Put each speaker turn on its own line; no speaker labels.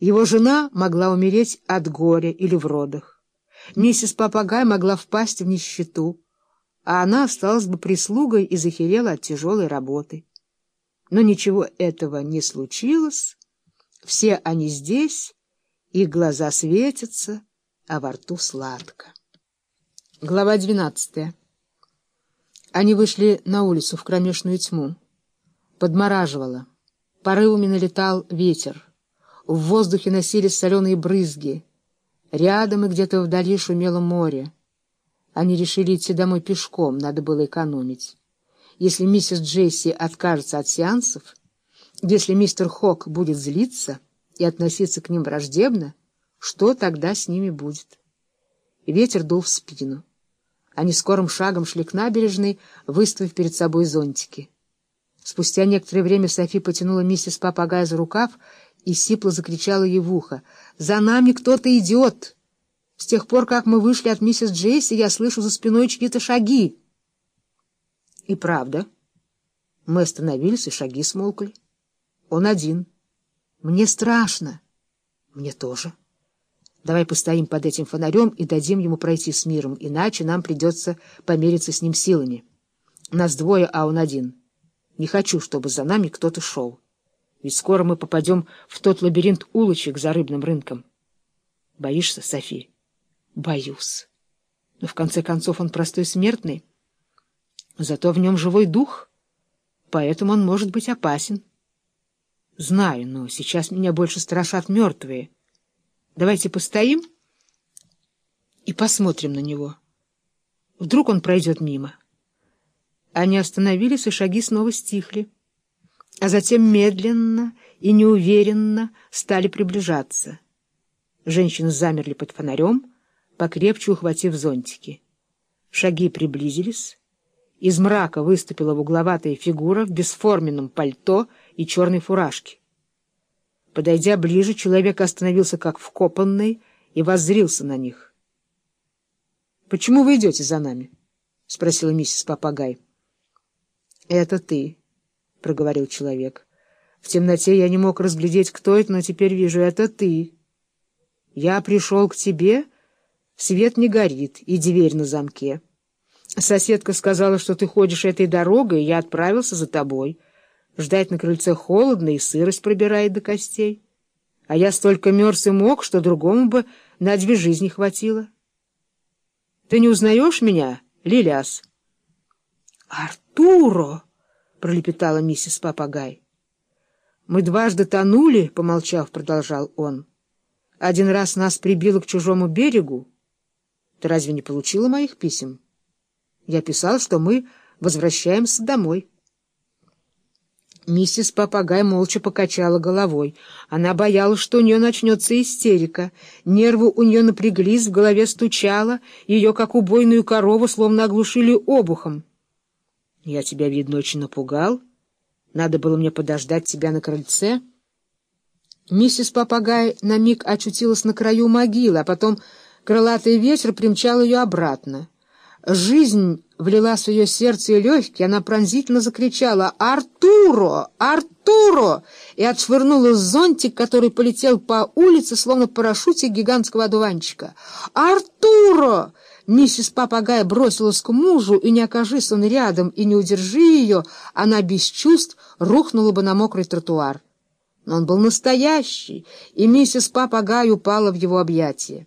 Его жена могла умереть от горя или в родах. Миссис Папагай могла впасть в нищету, а она осталась бы прислугой и захерела от тяжелой работы. Но ничего этого не случилось. Все они здесь, их глаза светятся, а во рту сладко. Глава двенадцатая. Они вышли на улицу в кромешную тьму. Подмораживало. Порывами налетал ветер. В воздухе носились соленые брызги. Рядом и где-то вдали шумело море. Они решили идти домой пешком, надо было экономить. Если миссис Джесси откажется от сеансов, если мистер Хок будет злиться и относиться к ним враждебно, что тогда с ними будет? Ветер дул в спину. Они скорым шагом шли к набережной, выставив перед собой зонтики. Спустя некоторое время Софи потянула миссис Папагай за рукав и сипло закричала ей в ухо. «За нами кто-то идет! С тех пор, как мы вышли от миссис Джейси, я слышу за спиной чьи-то шаги!» И правда. Мы остановились, и шаги смолкли. Он один. Мне страшно. Мне тоже. Давай постоим под этим фонарем и дадим ему пройти с миром, иначе нам придется помериться с ним силами. Нас двое, а он один. Не хочу, чтобы за нами кто-то шел. Ведь скоро мы попадем в тот лабиринт улочек за рыбным рынком. Боишься, Софи? Боюсь. Но в конце концов он простой смертный. Зато в нем живой дух, поэтому он может быть опасен. Знаю, но сейчас меня больше страшат мертвые. Давайте постоим и посмотрим на него. Вдруг он пройдет мимо. Они остановились, и шаги снова стихли, а затем медленно и неуверенно стали приближаться. Женщины замерли под фонарем, покрепче ухватив зонтики. Шаги приблизились, из мрака выступила угловатая фигура в бесформенном пальто и черной фуражке. Подойдя ближе, человек остановился как вкопанный и воззрился на них. — Почему вы идете за нами? — спросила миссис Папагай. — Это ты, — проговорил человек. В темноте я не мог разглядеть, кто это, но теперь вижу, это ты. Я пришел к тебе, свет не горит, и дверь на замке. Соседка сказала, что ты ходишь этой дорогой, и я отправился за тобой. Ждать на крыльце холодно, и сырость пробирает до костей. А я столько мерз и мог, что другому бы на две жизни хватило. Ты не узнаешь меня, Лиляс? — Артуро! — пролепетала миссис Папагай. — Мы дважды тонули, — помолчав, продолжал он. Один раз нас прибило к чужому берегу. Ты разве не получила моих писем? — я писал, что мы возвращаемся домой. Миссис Попагай молча покачала головой. Она боялась, что у нее начнется истерика. Нервы у нее напряглись, в голове стучало, ее, как убойную корову, словно оглушили обухом. — Я тебя, видно, очень напугал. Надо было мне подождать тебя на крыльце. Миссис Попагай на миг очутилась на краю могилы, а потом крылатый ветер примчал ее обратно. Жизнь влила в ее сердце и легкие, она пронзительно закричала «Артуро! Артуро!» и отшвырнула зонтик, который полетел по улице, словно парашюте гигантского одуванчика. «Артуро!» Миссис Папагай бросилась к мужу, и не окажись он рядом, и не удержи ее, она без чувств рухнула бы на мокрый тротуар. Но он был настоящий, и миссис Папагай упала в его объятия.